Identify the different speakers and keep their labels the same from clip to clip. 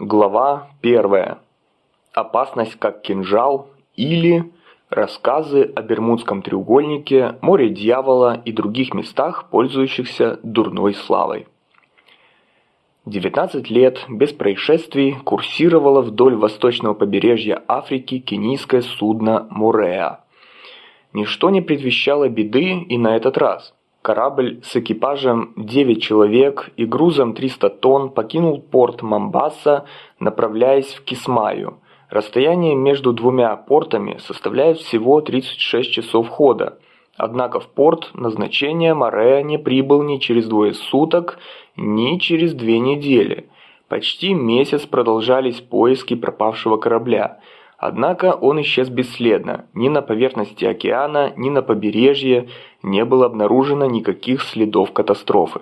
Speaker 1: Глава 1. Опасность как кинжал или рассказы о Бермудском треугольнике, море дьявола и других местах, пользующихся дурной славой. 19 лет без происшествий курсировало вдоль восточного побережья Африки кенийское судно «Мореа». Ничто не предвещало беды и на этот раз. Корабль с экипажем 9 человек и грузом 300 тонн покинул порт Мамбаса, направляясь в Кисмаю. Расстояние между двумя портами составляет всего 36 часов хода. Однако в порт назначения Морея не прибыл ни через двое суток, ни через две недели. Почти месяц продолжались поиски пропавшего корабля – Однако он исчез бесследно. Ни на поверхности океана, ни на побережье не было обнаружено никаких следов катастрофы.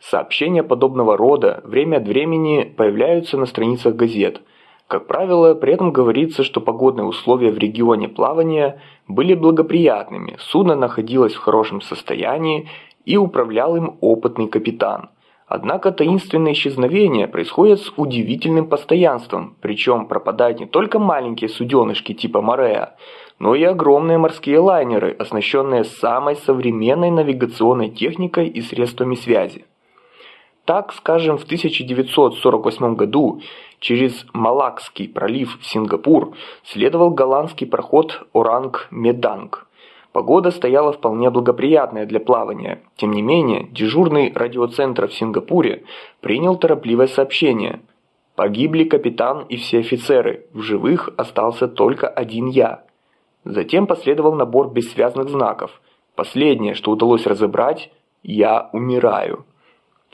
Speaker 1: Сообщения подобного рода время от времени появляются на страницах газет. Как правило, при этом говорится, что погодные условия в регионе плавания были благоприятными, судно находилось в хорошем состоянии и управлял им опытный капитан – Однако таинственные исчезновения происходят с удивительным постоянством, причем пропадают не только маленькие суденышки типа Морея, но и огромные морские лайнеры, оснащенные самой современной навигационной техникой и средствами связи. Так, скажем, в 1948 году через Малакский пролив в Сингапур следовал голландский пароход Оранг-Меданг – Погода стояла вполне благоприятная для плавания. Тем не менее, дежурный радиоцентр в Сингапуре принял торопливое сообщение. Погибли капитан и все офицеры, в живых остался только один я. Затем последовал набор бессвязных знаков. Последнее, что удалось разобрать – «Я умираю».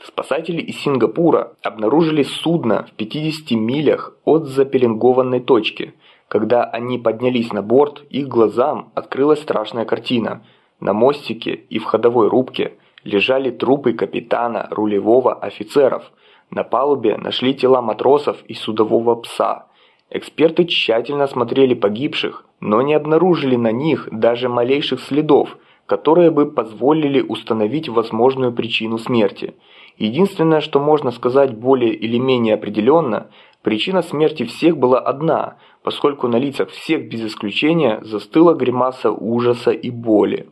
Speaker 1: Спасатели из Сингапура обнаружили судно в 50 милях от запеленгованной точки – когда они поднялись на борт, их глазам открылась страшная картина. На мостике и в ходовой рубке лежали трупы капитана, рулевого, офицеров. На палубе нашли тела матросов и судового пса. Эксперты тщательно осмотрели погибших, но не обнаружили на них даже малейших следов, которые бы позволили установить возможную причину смерти. Единственное, что можно сказать более или менее определенно, причина смерти всех была одна, поскольку на лицах всех без исключения застыла гримаса ужаса и боли.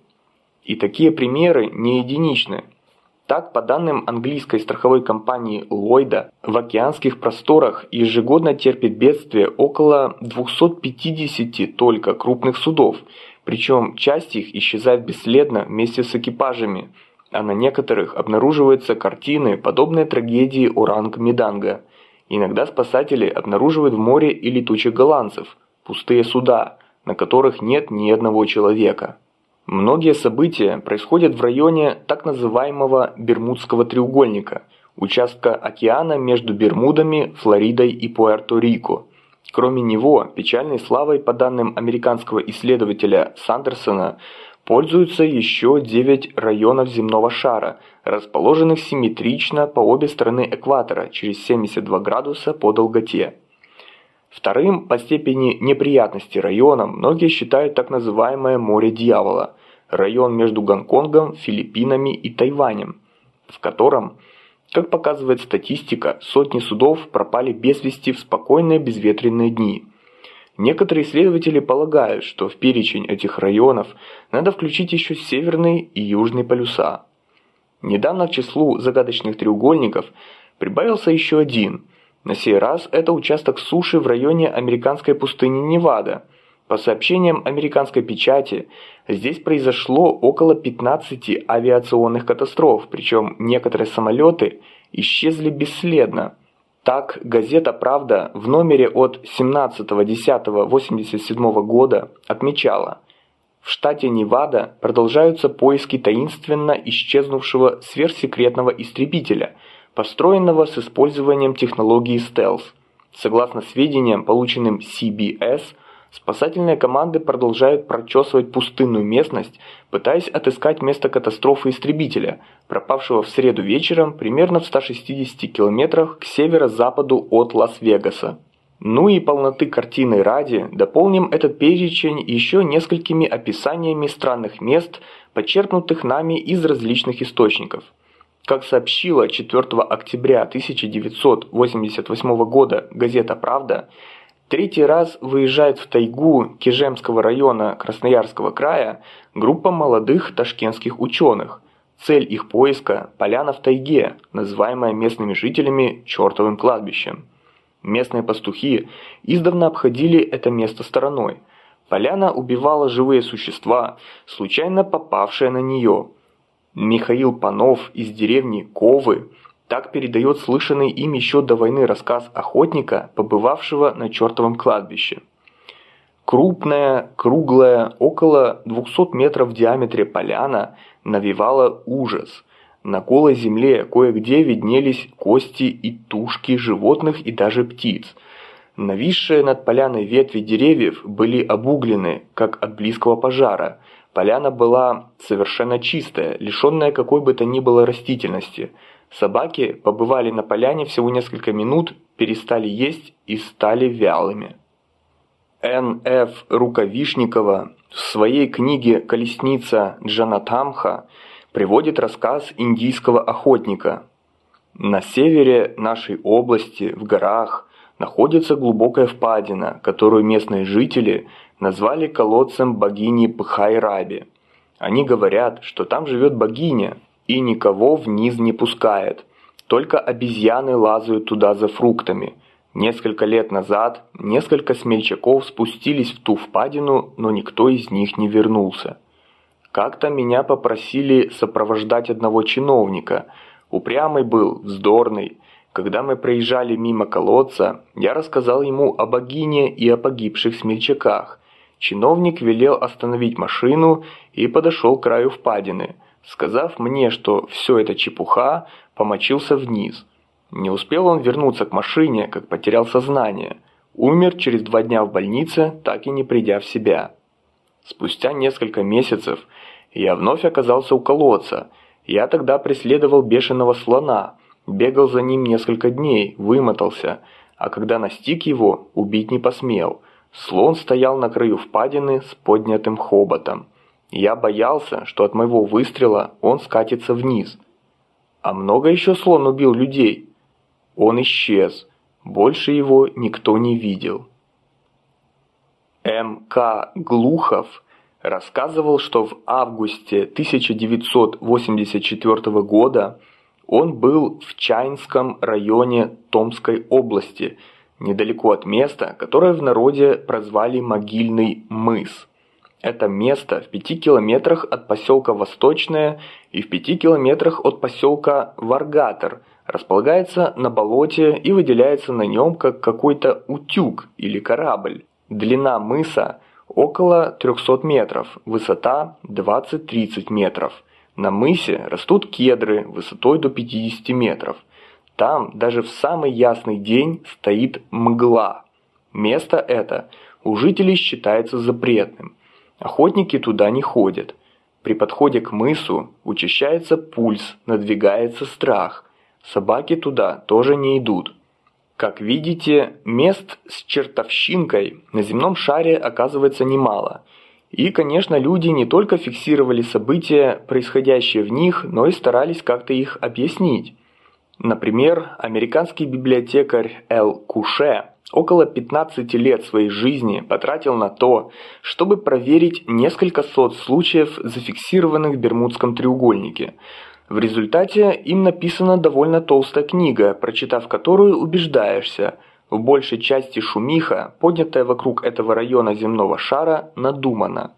Speaker 1: И такие примеры не единичны. Так, по данным английской страховой компании Ллойда, в океанских просторах ежегодно терпит бедствие около 250 только крупных судов, причем часть их исчезает бесследно вместе с экипажами, а на некоторых обнаруживаются картины, подобные трагедии Оранг-Меданга – Иногда спасатели обнаруживают в море и летучих голландцев, пустые суда, на которых нет ни одного человека. Многие события происходят в районе так называемого Бермудского треугольника, участка океана между Бермудами, Флоридой и Пуэрто-Рико. Кроме него, печальной славой, по данным американского исследователя Сандерсона, пользуются еще 9 районов земного шара, расположенных симметрично по обе стороны экватора через 72 градуса по долготе. Вторым по степени неприятности районом многие считают так называемое «море дьявола», район между Гонконгом, Филиппинами и Тайванем, в котором, как показывает статистика, сотни судов пропали без вести в спокойные безветренные дни – Некоторые исследователи полагают, что в перечень этих районов надо включить еще северный и южный полюса. Недавно к числу загадочных треугольников прибавился еще один. На сей раз это участок суши в районе американской пустыни Невада. По сообщениям американской печати, здесь произошло около 15 авиационных катастроф, причем некоторые самолеты исчезли бесследно – так, газета «Правда» в номере от 17.10.87 года отмечала, в штате Невада продолжаются поиски таинственно исчезнувшего сверхсекретного истребителя, построенного с использованием технологии стелс. Согласно сведениям, полученным CBS – Спасательные команды продолжают прочесывать пустынную местность, пытаясь отыскать место катастрофы истребителя, пропавшего в среду вечером примерно в 160 километрах к северо-западу от Лас-Вегаса. Ну и полноты картины ради, дополним этот перечень еще несколькими описаниями странных мест, подчеркнутых нами из различных источников. Как сообщила 4 октября 1988 года газета «Правда», третий раз выезжает в тайгу Кижемского района Красноярского края группа молодых ташкентских ученых. Цель их поиска – поляна в тайге, называемая местными жителями «чертовым кладбищем». Местные пастухи издавна обходили это место стороной. Поляна убивала живые существа, случайно попавшие на нее. Михаил Панов из деревни Ковы так передает слышанный им еще до войны рассказ охотника, побывавшего на чертовом кладбище. Крупная, круглая, около 200 метров в диаметре поляна навевала ужас. На голой земле кое-где виднелись кости и тушки животных и даже птиц. Нависшие над поляной ветви деревьев были обуглены, как от близкого пожара. Поляна была совершенно чистая, лишенная какой бы то ни было растительности. Собаки побывали на поляне всего несколько минут, перестали есть и стали вялыми. Н.Ф. Рукавишникова в своей книге «Колесница Джанатамха» приводит рассказ индийского охотника. На севере нашей области, в горах, находится глубокая впадина, которую местные жители назвали колодцем богини Бхайраби. Они говорят, что там живет богиня и никого вниз не пускает. Только обезьяны лазают туда за фруктами. Несколько лет назад несколько смельчаков спустились в ту впадину, но никто из них не вернулся. Как-то меня попросили сопровождать одного чиновника. Упрямый был, вздорный. Когда мы проезжали мимо колодца, я рассказал ему о богине и о погибших смельчаках. Чиновник велел остановить машину и подошел к краю впадины. Сказав мне, что все это чепуха, помочился вниз. Не успел он вернуться к машине, как потерял сознание. Умер через два дня в больнице, так и не придя в себя. Спустя несколько месяцев я вновь оказался у колодца. Я тогда преследовал бешеного слона, бегал за ним несколько дней, вымотался, а когда настиг его, убить не посмел. Слон стоял на краю впадины с поднятым хоботом. Я боялся, что от моего выстрела он скатится вниз. А много еще слон убил людей? Он исчез. Больше его никто не видел. М.К. Глухов рассказывал, что в августе 1984 года он был в Чайнском районе Томской области, недалеко от места, которое в народе прозвали Могильный мыс. Это место в пяти километрах от поселка Восточное и в пяти километрах от поселка Варгатор, располагается на болоте и выделяется на нем как какой-то утюг или корабль. Длина мыса около 300 метров, высота 20-30 метров. На мысе растут кедры высотой до 50 метров. Там даже в самый ясный день стоит мгла. Место это у жителей считается запретным. Охотники туда не ходят. При подходе к мысу учащается пульс, надвигается страх. Собаки туда тоже не идут. Как видите, мест с чертовщинкой на земном шаре оказывается немало. И, конечно, люди не только фиксировали события, происходящие в них, но и старались как-то их объяснить. Например, американский библиотекарь Эл Куше около 15 лет своей жизни потратил на то, чтобы проверить несколько сот случаев, зафиксированных в Бермудском треугольнике – в результате им написана довольно толстая книга, прочитав которую убеждаешься, в большей части шумиха, поднятая вокруг этого района земного шара, надумана.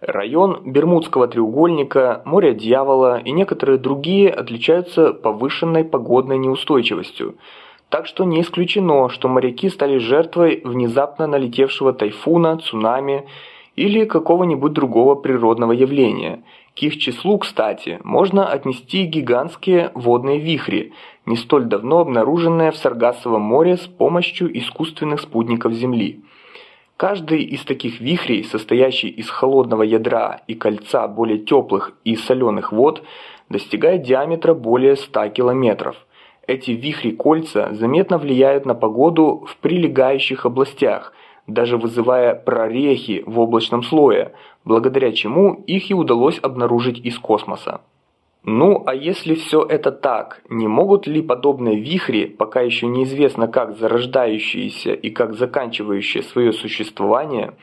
Speaker 1: Район Бермудского треугольника, море дьявола и некоторые другие отличаются повышенной погодной неустойчивостью, так что не исключено, что моряки стали жертвой внезапно налетевшего тайфуна, цунами или какого-нибудь другого природного явления – к их числу, кстати, можно отнести гигантские водные вихри, не столь давно обнаруженные в Саргассовом море с помощью искусственных спутников Земли. Каждый из таких вихрей, состоящий из холодного ядра и кольца более теплых и соленых вод, достигает диаметра более 100 километров. Эти вихри-кольца заметно влияют на погоду в прилегающих областях, даже вызывая прорехи в облачном слое, благодаря чему их и удалось обнаружить из космоса. Ну, а если все это так, не могут ли подобные вихри, пока еще неизвестно как зарождающиеся и как заканчивающие свое существование,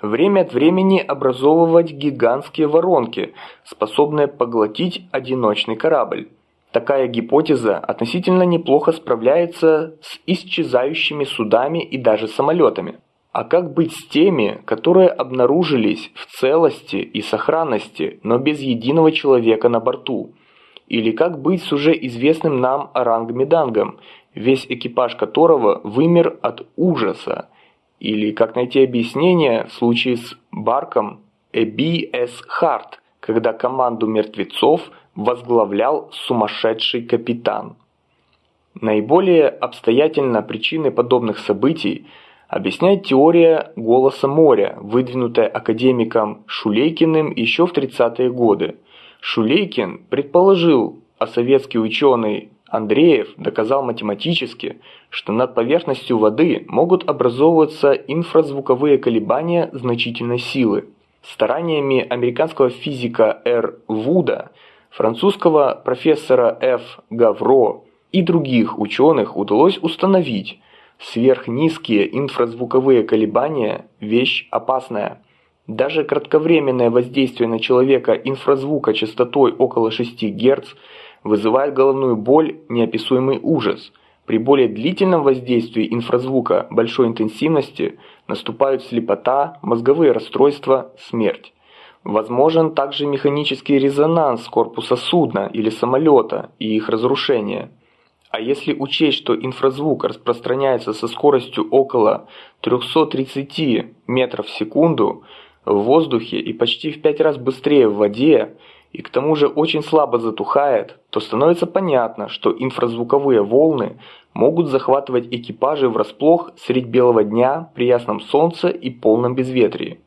Speaker 1: время от времени образовывать гигантские воронки, способные поглотить одиночный корабль? Такая гипотеза относительно неплохо справляется с исчезающими судами и даже самолетами. А как быть с теми, которые обнаружились в целости и сохранности, но без единого человека на борту? Или как быть с уже известным нам Орангмедангом, весь экипаж которого вымер от ужаса? Или как найти объяснение в случае с Барком Эби С. Харт, когда команду мертвецов возглавлял сумасшедший капитан? Наиболее обстоятельно причины подобных событий – объясняет теория «голоса моря», выдвинутая академиком Шулейкиным еще в 30-е годы. Шулейкин предположил, а советский ученый Андреев доказал математически, что над поверхностью воды могут образовываться инфразвуковые колебания значительной силы. Стараниями американского физика Р. Вуда, французского профессора Ф. Гавро и других ученых удалось установить, Сверхнизкие инфразвуковые колебания – вещь опасная. Даже кратковременное воздействие на человека инфразвука частотой около 6 Гц вызывает головную боль, неописуемый ужас. При более длительном воздействии инфразвука большой интенсивности наступают слепота, мозговые расстройства, смерть. Возможен также механический резонанс корпуса судна или самолета и их разрушение – а если учесть, что инфразвук распространяется со скоростью около 330 метров в секунду в воздухе и почти в 5 раз быстрее в воде, и к тому же очень слабо затухает, то становится понятно, что инфразвуковые волны могут захватывать экипажи врасплох средь белого дня при ясном солнце и полном безветрии.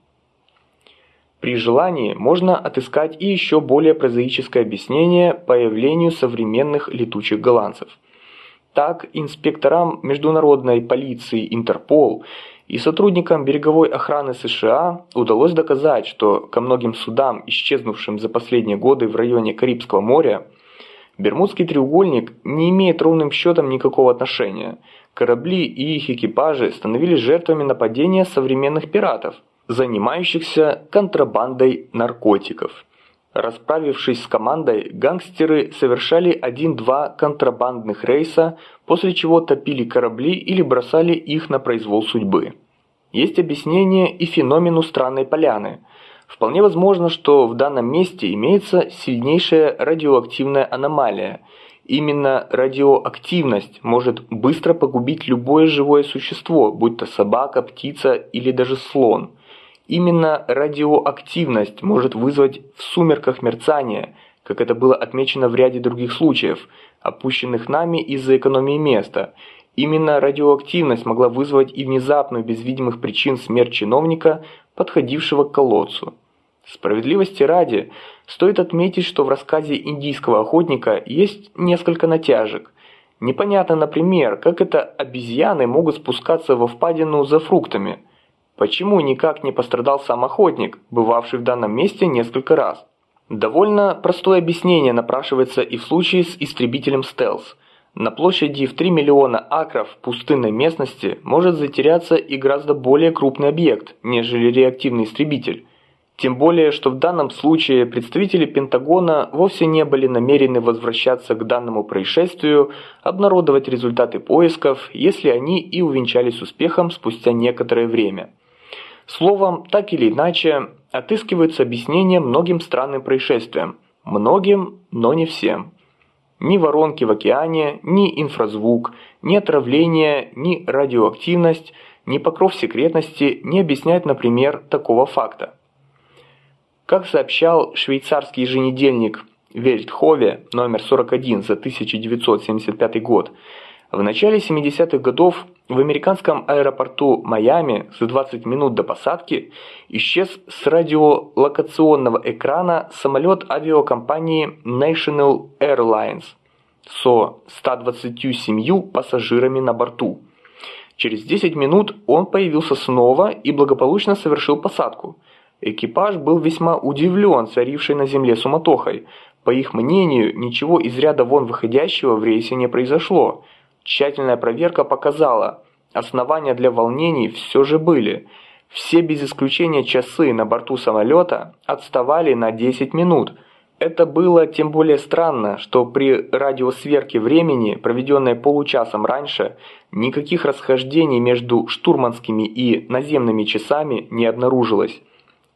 Speaker 1: При желании можно отыскать и еще более прозаическое объяснение появлению современных летучих голландцев – так, инспекторам международной полиции Интерпол и сотрудникам береговой охраны США удалось доказать, что ко многим судам, исчезнувшим за последние годы в районе Карибского моря, Бермудский треугольник не имеет ровным счетом никакого отношения. Корабли и их экипажи становились жертвами нападения современных пиратов, занимающихся контрабандой наркотиков. Расправившись с командой, гангстеры совершали один-два контрабандных рейса, после чего топили корабли или бросали их на произвол судьбы. Есть объяснение и феномену странной поляны. Вполне возможно, что в данном месте имеется сильнейшая радиоактивная аномалия. Именно радиоактивность может быстро погубить любое живое существо, будь то собака, птица или даже слон – Именно радиоактивность может вызвать в сумерках мерцание, как это было отмечено в ряде других случаев, опущенных нами из-за экономии места. Именно радиоактивность могла вызвать и внезапную без видимых причин смерть чиновника, подходившего к колодцу. Справедливости ради, стоит отметить, что в рассказе индийского охотника есть несколько натяжек. Непонятно, например, как это обезьяны могут спускаться во впадину за фруктами – Почему никак не пострадал сам охотник, бывавший в данном месте несколько раз? Довольно простое объяснение напрашивается и в случае с истребителем стелс. На площади в 3 миллиона акров пустынной местности может затеряться и гораздо более крупный объект, нежели реактивный истребитель. Тем более, что в данном случае представители Пентагона вовсе не были намерены возвращаться к данному происшествию, обнародовать результаты поисков, если они и увенчались успехом спустя некоторое время. Словом, так или иначе, отыскивается объяснение многим странным происшествиям. Многим, но не всем. Ни воронки в океане, ни инфразвук, ни отравление, ни радиоактивность, ни покров секретности не объясняют, например, такого факта. Как сообщал швейцарский еженедельник Вельтхове номер 41 за 1975 год, в начале 70-х годов в американском аэропорту Майами за 20 минут до посадки исчез с радиолокационного экрана самолет авиакомпании National Airlines со 127 пассажирами на борту. Через 10 минут он появился снова и благополучно совершил посадку. Экипаж был весьма удивлен царившей на земле суматохой, По их мнению, ничего из ряда вон выходящего в рейсе не произошло. Тщательная проверка показала, основания для волнений все же были. Все без исключения часы на борту самолета отставали на 10 минут. Это было тем более странно, что при радиосверке времени, проведенной получасом раньше, никаких расхождений между штурманскими и наземными часами не обнаружилось.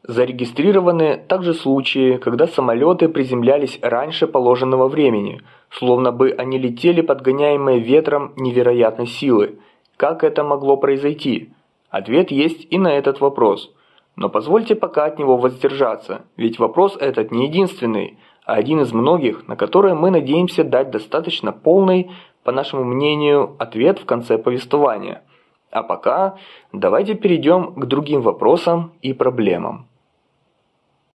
Speaker 1: Зарегистрированы также случаи, когда самолеты приземлялись раньше положенного времени, словно бы они летели подгоняемые ветром невероятной силы. Как это могло произойти? Ответ есть и на этот вопрос. Но позвольте пока от него воздержаться, ведь вопрос этот не единственный, а один из многих, на которые мы надеемся дать достаточно полный, по нашему мнению, ответ в конце повествования. А пока давайте перейдем к другим вопросам и проблемам.